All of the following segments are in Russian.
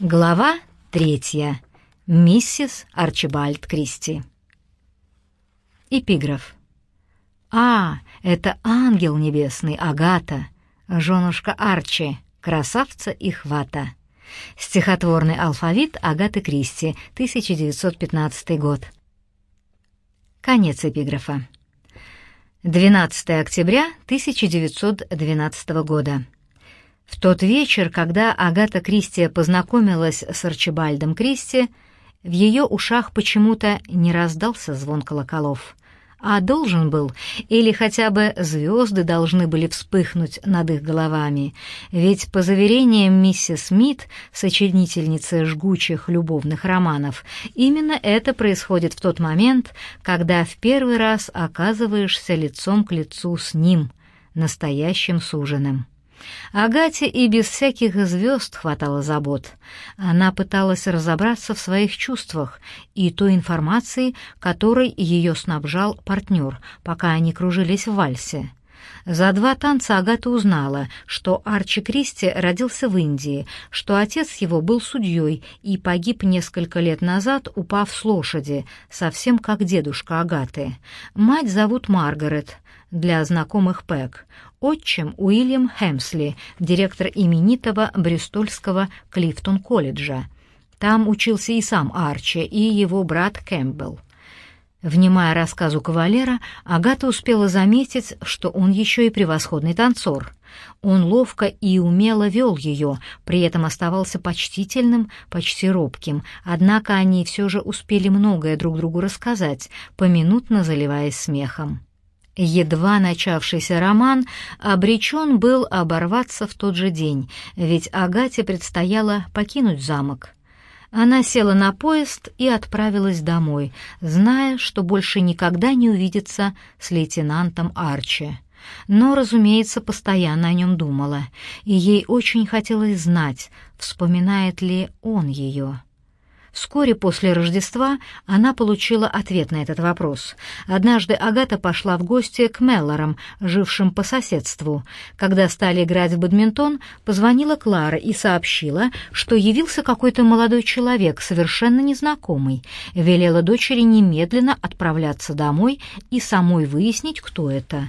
Глава третья. Миссис Арчибальд Кристи. Эпиграф. «А, это ангел небесный, Агата, женушка Арчи, красавца и хвата». Стихотворный алфавит Агаты Кристи, 1915 год. Конец эпиграфа. 12 октября 1912 года. В тот вечер, когда Агата Кристи познакомилась с Арчибальдом Кристи, в ее ушах почему-то не раздался звон колоколов, а должен был, или хотя бы звезды должны были вспыхнуть над их головами, ведь, по заверениям миссис Смит, сочинительницы жгучих любовных романов, именно это происходит в тот момент, когда в первый раз оказываешься лицом к лицу с ним, настоящим суженым. Агате и без всяких звезд хватало забот. Она пыталась разобраться в своих чувствах и той информации, которой ее снабжал партнер, пока они кружились в вальсе. За два танца Агата узнала, что Арчи Кристи родился в Индии, что отец его был судьей и погиб несколько лет назад, упав с лошади, совсем как дедушка Агаты. Мать зовут Маргарет, для знакомых Пэк, отчим Уильям Хэмсли, директор именитого Бристольского Клифтон-колледжа. Там учился и сам Арчи, и его брат Кэмпбелл. Внимая рассказу кавалера, Агата успела заметить, что он еще и превосходный танцор. Он ловко и умело вел ее, при этом оставался почтительным, почти робким, однако они все же успели многое друг другу рассказать, поминутно заливаясь смехом. Едва начавшийся роман обречен был оборваться в тот же день, ведь Агате предстояло покинуть замок. Она села на поезд и отправилась домой, зная, что больше никогда не увидится с лейтенантом Арчи. Но, разумеется, постоянно о нем думала, и ей очень хотелось знать, вспоминает ли он ее. Вскоре после Рождества она получила ответ на этот вопрос. Однажды Агата пошла в гости к Меллорам, жившим по соседству. Когда стали играть в бадминтон, позвонила Клара и сообщила, что явился какой-то молодой человек, совершенно незнакомый. Велела дочери немедленно отправляться домой и самой выяснить, кто это.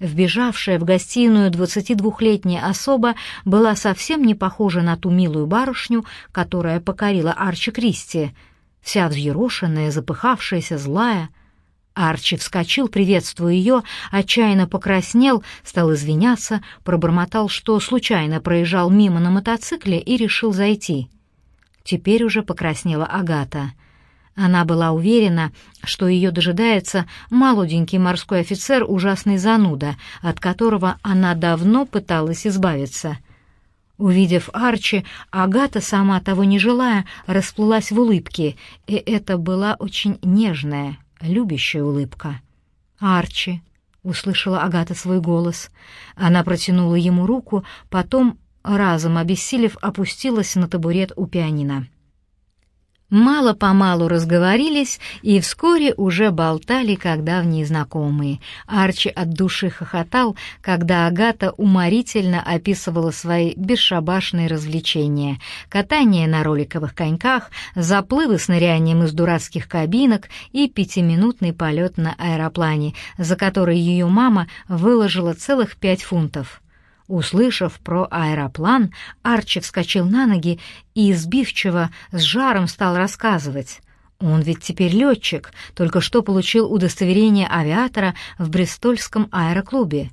Вбежавшая в гостиную двадцатидвухлетняя особа была совсем не похожа на ту милую барышню, которая покорила Арчи Кристи, вся взъерошенная, запыхавшаяся, злая. Арчи вскочил, приветствуя ее, отчаянно покраснел, стал извиняться, пробормотал, что случайно проезжал мимо на мотоцикле и решил зайти. Теперь уже покраснела Агата — она была уверена, что ее дожидается молоденький морской офицер ужасный зануда, от которого она давно пыталась избавиться. Увидев Арчи, Агата, сама того не желая, расплылась в улыбке, и это была очень нежная, любящая улыбка. «Арчи!» — услышала Агата свой голос. Она протянула ему руку, потом, разом обессилев, опустилась на табурет у пианино. Мало-помалу разговорились и вскоре уже болтали, как давние знакомые. Арчи от души хохотал, когда Агата уморительно описывала свои бесшабашные развлечения. Катание на роликовых коньках, заплывы с нырянием из дурацких кабинок и пятиминутный полет на аэроплане, за который ее мама выложила целых пять фунтов. Услышав про аэроплан, Арчи вскочил на ноги и избивчиво с жаром стал рассказывать. Он ведь теперь летчик, только что получил удостоверение авиатора в Бристольском аэроклубе.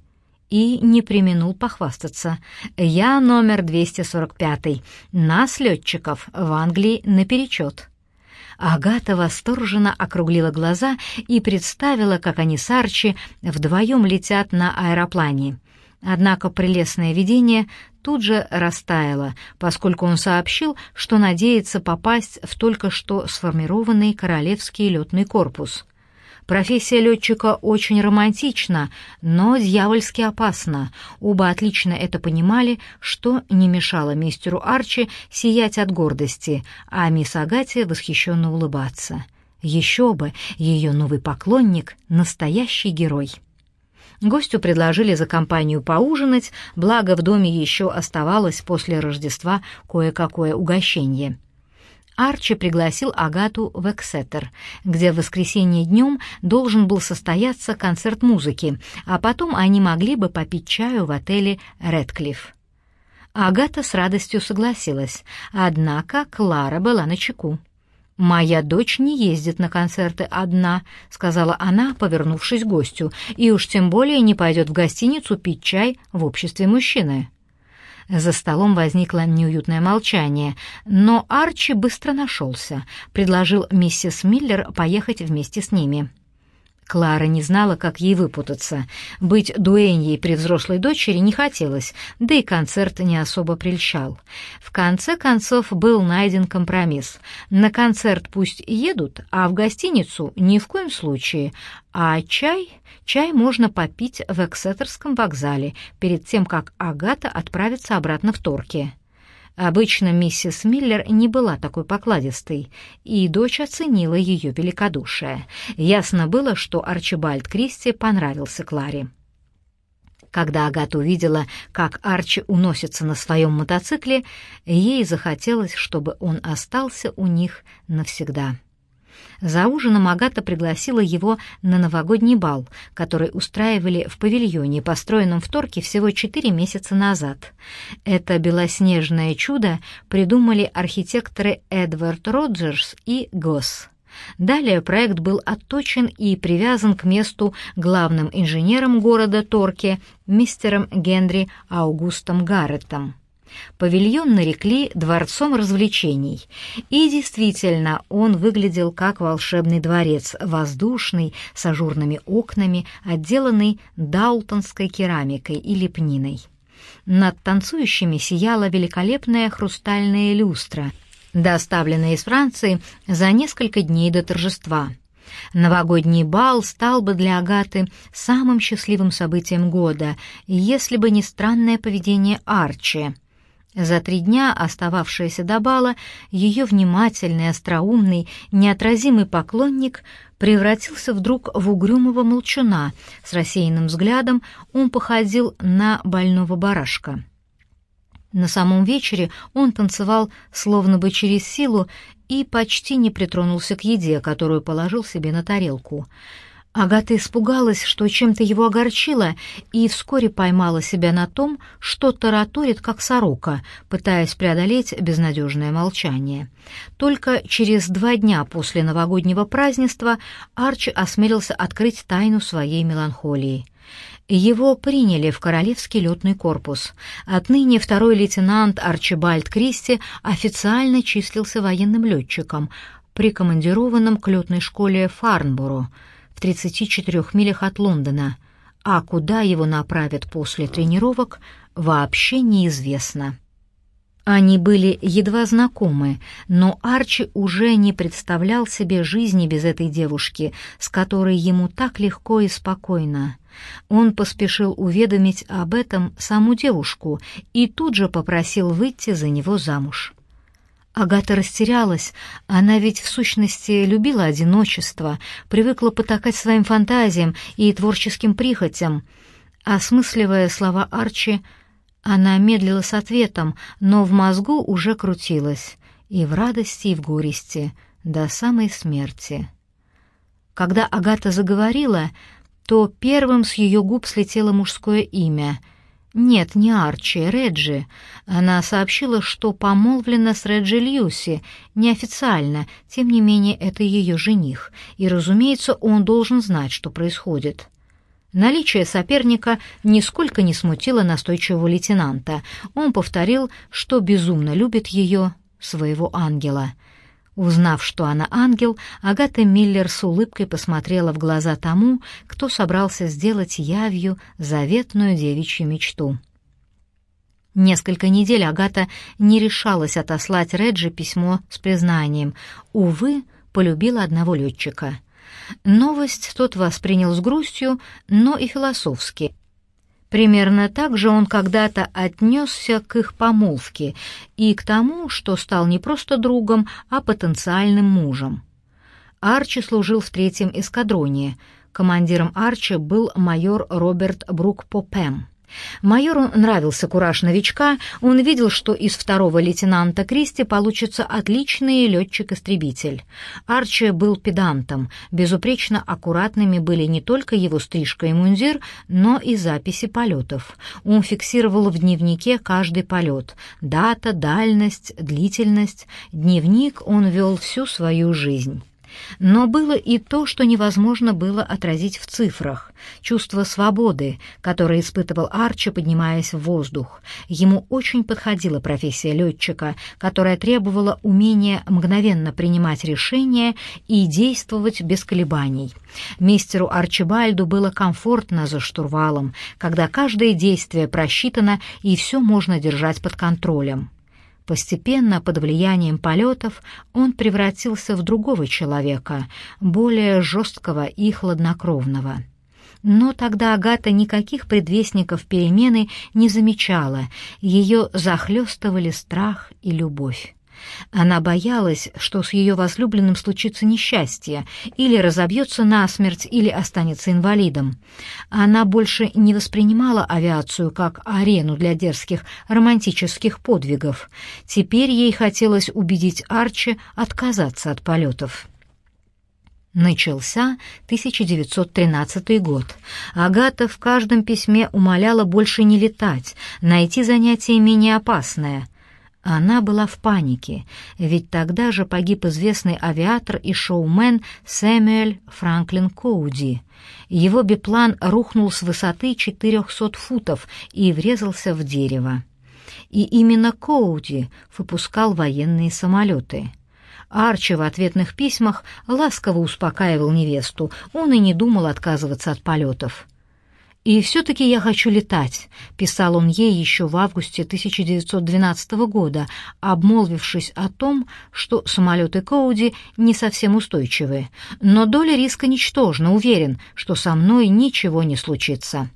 И не применул похвастаться. «Я номер 245. Нас, летчиков, в Англии наперечет». Агата восторженно округлила глаза и представила, как они с Арчи вдвоем летят на аэроплане — Однако прелестное видение тут же растаяло, поскольку он сообщил, что надеется попасть в только что сформированный Королевский летный корпус. Профессия летчика очень романтична, но дьявольски опасна. Оба отлично это понимали, что не мешало мистеру Арчи сиять от гордости, а мисс Агате восхищенно улыбаться. Еще бы, ее новый поклонник — настоящий герой. Гостю предложили за компанию поужинать, благо в доме еще оставалось после Рождества кое-какое угощение. Арчи пригласил Агату в Эксетер, где в воскресенье днем должен был состояться концерт музыки, а потом они могли бы попить чаю в отеле «Редклифф». Агата с радостью согласилась, однако Клара была на чеку. «Моя дочь не ездит на концерты одна», — сказала она, повернувшись к гостю, «и уж тем более не пойдет в гостиницу пить чай в обществе мужчины». За столом возникло неуютное молчание, но Арчи быстро нашелся, предложил миссис Миллер поехать вместе с ними. Клара не знала, как ей выпутаться. Быть дуэньей при взрослой дочери не хотелось, да и концерт не особо прельщал. В конце концов был найден компромисс. На концерт пусть едут, а в гостиницу ни в коем случае. А чай... Чай можно попить в Эксетерском вокзале перед тем, как Агата отправится обратно в Торки. Обычно миссис Миллер не была такой покладистой, и дочь оценила ее великодушие. Ясно было, что Арчибальд Кристи понравился Кларе. Когда Агата увидела, как Арчи уносится на своем мотоцикле, ей захотелось, чтобы он остался у них навсегда. За ужином Агата пригласила его на новогодний бал, который устраивали в павильоне, построенном в Торке всего четыре месяца назад. Это белоснежное чудо придумали архитекторы Эдвард Роджерс и Госс. Далее проект был отточен и привязан к месту главным инженером города Торки, мистером Генри Аугустом Гарреттом. Павильон нарекли «дворцом развлечений», и действительно он выглядел как волшебный дворец, воздушный, с ажурными окнами, отделанный даултонской керамикой и лепниной. Над танцующими сияла великолепная хрустальная люстра, доставленная из Франции за несколько дней до торжества. Новогодний бал стал бы для Агаты самым счастливым событием года, если бы не странное поведение Арчи — за три дня, остававшиеся до бала, ее внимательный, остроумный, неотразимый поклонник превратился вдруг в угрюмого молчуна. С рассеянным взглядом он походил на больного барашка. На самом вечере он танцевал словно бы через силу и почти не притронулся к еде, которую положил себе на тарелку — Агата испугалась, что чем-то его огорчило, и вскоре поймала себя на том, что тараторит, как сорока, пытаясь преодолеть безнадежное молчание. Только через два дня после новогоднего празднества Арчи осмелился открыть тайну своей меланхолии. Его приняли в Королевский летный корпус. Отныне второй лейтенант Арчибальд Кристи официально числился военным летчиком, прикомандированным к летной школе Фарнборо — 34 милях от Лондона, а куда его направят после тренировок, вообще неизвестно. Они были едва знакомы, но Арчи уже не представлял себе жизни без этой девушки, с которой ему так легко и спокойно. Он поспешил уведомить об этом саму девушку и тут же попросил выйти за него замуж. Агата растерялась. Она ведь в сущности любила одиночество, привыкла потакать своим фантазиям и творческим прихотям. Осмысливая слова Арчи, она медлила с ответом, но в мозгу уже крутилась, и в радости, и в горести, до самой смерти. Когда Агата заговорила, то первым с ее губ слетело мужское имя — нет, не Арчи, Реджи. Она сообщила, что помолвлена с Реджи Льюси, неофициально, тем не менее это ее жених, и, разумеется, он должен знать, что происходит. Наличие соперника нисколько не смутило настойчивого лейтенанта. Он повторил, что безумно любит ее, своего ангела — Узнав, что она ангел, Агата Миллер с улыбкой посмотрела в глаза тому, кто собрался сделать явью заветную девичью мечту. Несколько недель Агата не решалась отослать Реджи письмо с признанием. Увы, полюбила одного летчика. Новость тот воспринял с грустью, но и философски. Примерно так же он когда-то отнесся к их помолвке и к тому, что стал не просто другом, а потенциальным мужем. Арчи служил в третьем эскадроне, Командиром Арчи был майор Роберт Брук Попем. Майору нравился кураж новичка, он видел, что из второго лейтенанта Кристи получится отличный летчик-истребитель. Арчи был педантом, безупречно аккуратными были не только его стрижка и мундир, но и записи полетов. Он фиксировал в дневнике каждый полет — дата, дальность, длительность. Дневник он вел всю свою жизнь. Но было и то, что невозможно было отразить в цифрах. Чувство свободы, которое испытывал Арчи, поднимаясь в воздух. Ему очень подходила профессия летчика, которая требовала умения мгновенно принимать решения и действовать без колебаний. Мистеру Арчибальду было комфортно за штурвалом, когда каждое действие просчитано и все можно держать под контролем. Постепенно, под влиянием полетов, он превратился в другого человека, более жесткого и хладнокровного. Но тогда Агата никаких предвестников перемены не замечала, ее захлестывали страх и любовь. Она боялась, что с ее возлюбленным случится несчастье, или разобьется насмерть, или останется инвалидом. Она больше не воспринимала авиацию как арену для дерзких романтических подвигов. Теперь ей хотелось убедить Арчи отказаться от полетов. Начался 1913 год. Агата в каждом письме умоляла больше не летать, найти занятие менее опасное. Она была в панике, ведь тогда же погиб известный авиатор и шоумен Сэмюэль Франклин Коуди. Его биплан рухнул с высоты 400 футов и врезался в дерево. И именно Коуди выпускал военные самолеты. Арчи в ответных письмах ласково успокаивал невесту, он и не думал отказываться от полетов. «И все-таки я хочу летать», — писал он ей еще в августе 1912 года, обмолвившись о том, что самолеты Коуди не совсем устойчивы. «Но доля риска ничтожна, уверен, что со мной ничего не случится».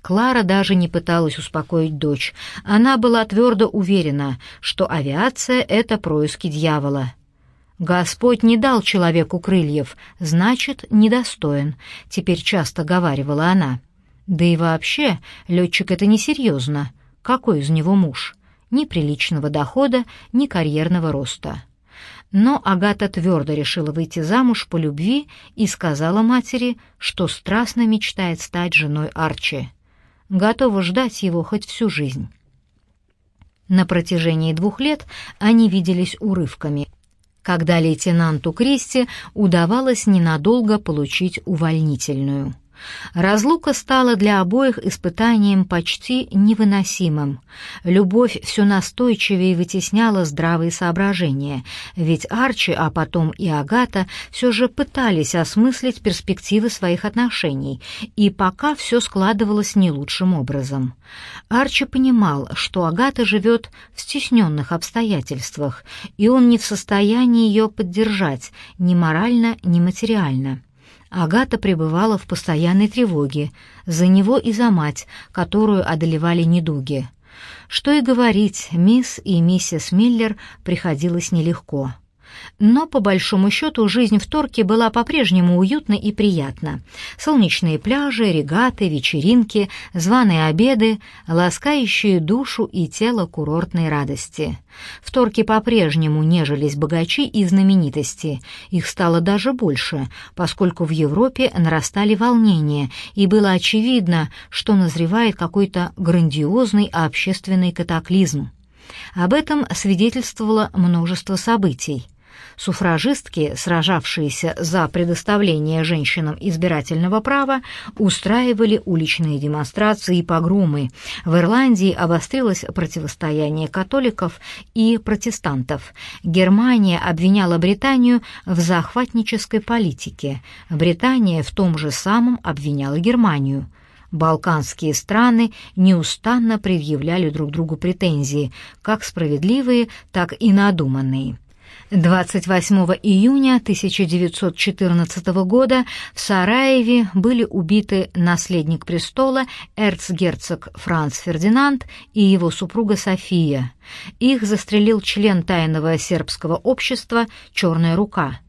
Клара даже не пыталась успокоить дочь. Она была твердо уверена, что авиация — это происки дьявола. «Господь не дал человеку крыльев, значит, недостоин», — теперь часто говаривала она. Да и вообще, летчик это несерьезно. Какой из него муж? Ни приличного дохода, ни карьерного роста. Но Агата твердо решила выйти замуж по любви и сказала матери, что страстно мечтает стать женой Арчи. Готова ждать его хоть всю жизнь. На протяжении двух лет они виделись урывками, когда лейтенанту Кристи удавалось ненадолго получить увольнительную. Разлука стала для обоих испытанием почти невыносимым. Любовь все настойчивее вытесняла здравые соображения, ведь Арчи, а потом и Агата все же пытались осмыслить перспективы своих отношений, и пока все складывалось не лучшим образом. Арчи понимал, что Агата живет в стесненных обстоятельствах, и он не в состоянии ее поддержать ни морально, ни материально. Агата пребывала в постоянной тревоге за него и за мать, которую одолевали недуги. Что и говорить, мисс и миссис Миллер приходилось нелегко. Но, по большому счету, жизнь в Торке была по-прежнему уютна и приятна. Солнечные пляжи, регаты, вечеринки, званые обеды, ласкающие душу и тело курортной радости. В Торке по-прежнему нежились богачи и знаменитости. Их стало даже больше, поскольку в Европе нарастали волнения, и было очевидно, что назревает какой-то грандиозный общественный катаклизм. Об этом свидетельствовало множество событий. Суфражистки, сражавшиеся за предоставление женщинам избирательного права, устраивали уличные демонстрации и погромы. В Ирландии обострилось противостояние католиков и протестантов. Германия обвиняла Британию в захватнической политике. Британия в том же самом обвиняла Германию. Балканские страны неустанно предъявляли друг другу претензии, как справедливые, так и надуманные. 28 июня 1914 года в Сараеве были убиты наследник престола эрцгерцог Франц Фердинанд и его супруга София. Их застрелил член тайного сербского общества «Черная рука».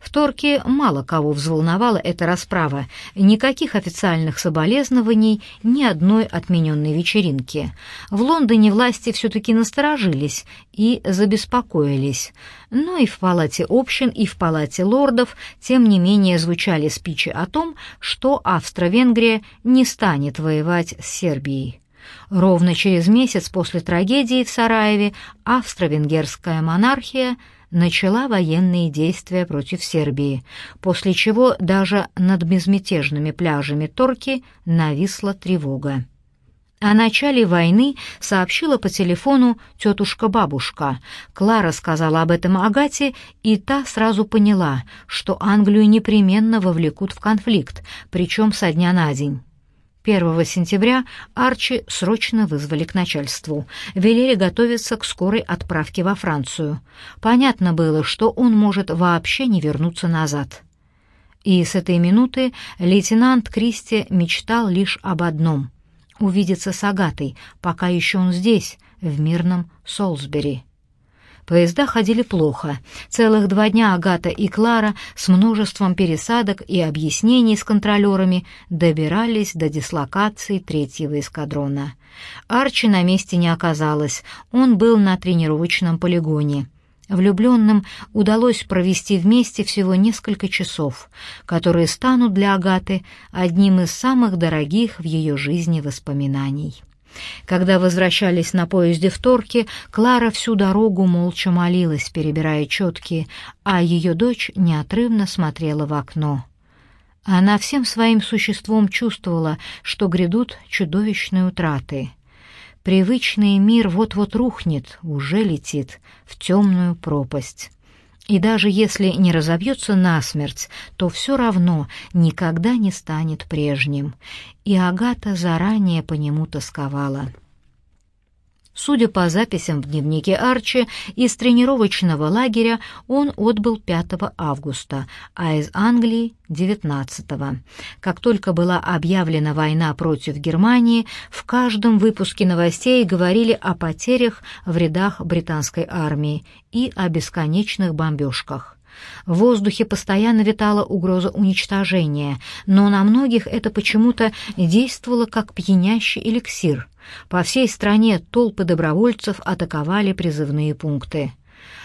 В Торке мало кого взволновала эта расправа, никаких официальных соболезнований, ни одной отмененной вечеринки. В Лондоне власти все-таки насторожились и забеспокоились, но и в палате общин, и в палате лордов, тем не менее, звучали спичи о том, что Австро-Венгрия не станет воевать с Сербией. Ровно через месяц после трагедии в Сараеве австро-венгерская монархия начала военные действия против Сербии, после чего даже над безмятежными пляжами Торки нависла тревога. О начале войны сообщила по телефону тетушка-бабушка. Клара сказала об этом Агате, и та сразу поняла, что Англию непременно вовлекут в конфликт, причем со дня на день. 1 сентября Арчи срочно вызвали к начальству, велели готовиться к скорой отправке во Францию. Понятно было, что он может вообще не вернуться назад. И с этой минуты лейтенант Кристи мечтал лишь об одном — увидеться с Агатой, пока еще он здесь, в мирном Солсбери. Поезда ходили плохо. Целых два дня Агата и Клара с множеством пересадок и объяснений с контролерами добирались до дислокации третьего эскадрона. Арчи на месте не оказалось, он был на тренировочном полигоне. Влюбленным удалось провести вместе всего несколько часов, которые станут для Агаты одним из самых дорогих в ее жизни воспоминаний. Когда возвращались на поезде в Торке, Клара всю дорогу молча молилась, перебирая четки, а ее дочь неотрывно смотрела в окно. Она всем своим существом чувствовала, что грядут чудовищные утраты. Привычный мир вот-вот рухнет, уже летит в темную пропасть. И даже если не разобьется насмерть, то все равно никогда не станет прежним. И Агата заранее по нему тосковала. Судя по записям в дневнике Арчи, из тренировочного лагеря он отбыл 5 августа, а из Англии — 19. Как только была объявлена война против Германии, в каждом выпуске новостей говорили о потерях в рядах британской армии и о бесконечных бомбежках. В воздухе постоянно витала угроза уничтожения, но на многих это почему-то действовало как пьянящий эликсир. По всей стране толпы добровольцев атаковали призывные пункты.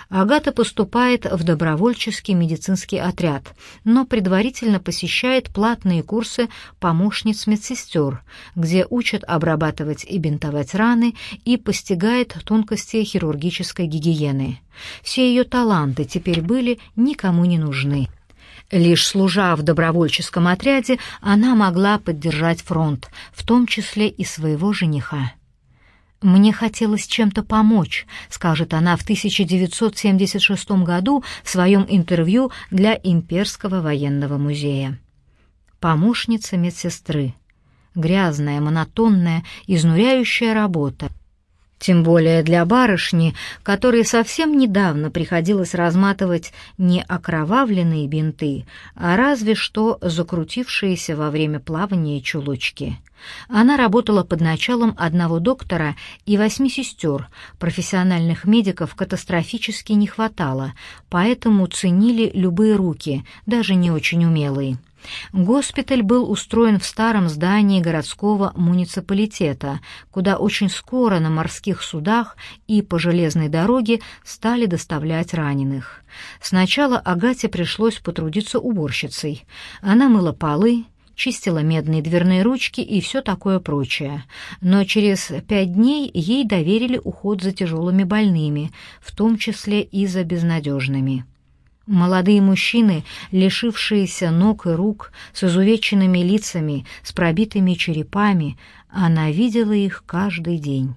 Агата поступает в добровольческий медицинский отряд, но предварительно посещает платные курсы помощниц-медсестер, где учат обрабатывать и бинтовать раны и постигает тонкости хирургической гигиены. Все ее таланты теперь были никому не нужны. Лишь служа в добровольческом отряде, она могла поддержать фронт, в том числе и своего жениха. «Мне хотелось чем-то помочь», — скажет она в 1976 году в своем интервью для Имперского военного музея. Помощница медсестры. Грязная, монотонная, изнуряющая работа — тем более для барышни, которой совсем недавно приходилось разматывать не окровавленные бинты, а разве что закрутившиеся во время плавания чулочки. Она работала под началом одного доктора и восьми сестер, профессиональных медиков катастрофически не хватало, поэтому ценили любые руки, даже не очень умелые. Госпиталь был устроен в старом здании городского муниципалитета, куда очень скоро на морских судах и по железной дороге стали доставлять раненых. Сначала Агате пришлось потрудиться уборщицей. Она мыла полы, чистила медные дверные ручки и все такое прочее. Но через пять дней ей доверили уход за тяжелыми больными, в том числе и за безнадежными. Молодые мужчины, лишившиеся ног и рук, с изувеченными лицами, с пробитыми черепами, она видела их каждый день.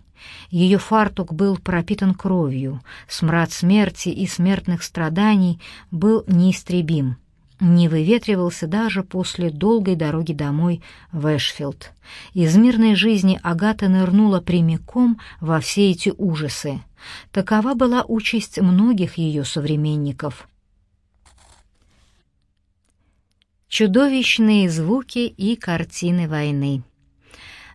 Ее фартук был пропитан кровью, смрад смерти и смертных страданий был неистребим. Не выветривался даже после долгой дороги домой в Эшфилд. Из мирной жизни Агата нырнула прямиком во все эти ужасы. Такова была участь многих ее современников. Чудовищные звуки и картины войны.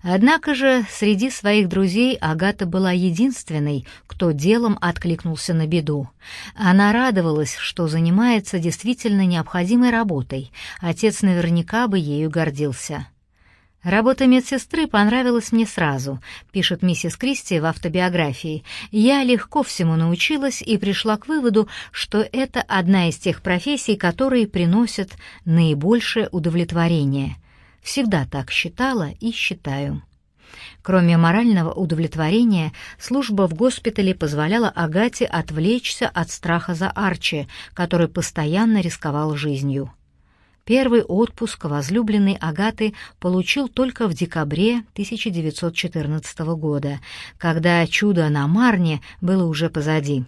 Однако же среди своих друзей Агата была единственной, кто делом откликнулся на беду. Она радовалась, что занимается действительно необходимой работой. Отец наверняка бы ею гордился. «Работа медсестры понравилась мне сразу», — пишет миссис Кристи в автобиографии. «Я легко всему научилась и пришла к выводу, что это одна из тех профессий, которые приносят наибольшее удовлетворение. Всегда так считала и считаю». Кроме морального удовлетворения, служба в госпитале позволяла Агате отвлечься от страха за Арчи, который постоянно рисковал жизнью. Первый отпуск возлюбленной Агаты получил только в декабре 1914 года, когда чудо на Марне было уже позади.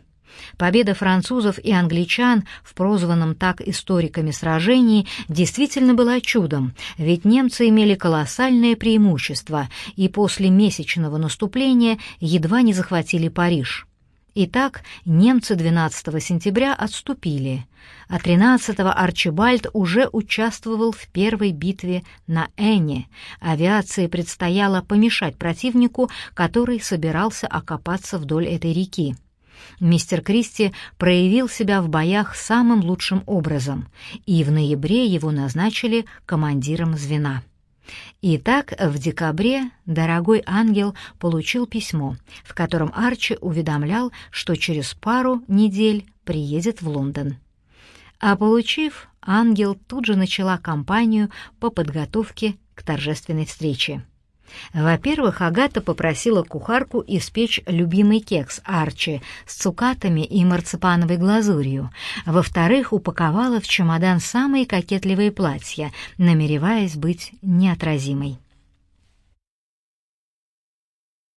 Победа французов и англичан в прозванном так историками сражении действительно была чудом, ведь немцы имели колоссальное преимущество и после месячного наступления едва не захватили Париж. Итак, немцы 12 сентября отступили, а 13-го Арчибальд уже участвовал в первой битве на Эне. Авиации предстояло помешать противнику, который собирался окопаться вдоль этой реки. Мистер Кристи проявил себя в боях самым лучшим образом, и в ноябре его назначили командиром звена. Итак, в декабре дорогой ангел получил письмо, в котором Арчи уведомлял, что через пару недель приедет в Лондон. А получив, ангел тут же начала кампанию по подготовке к торжественной встрече. Во-первых, Агата попросила кухарку испечь любимый кекс Арчи с цукатами и марципановой глазурью. Во-вторых, упаковала в чемодан самые кокетливые платья, намереваясь быть неотразимой.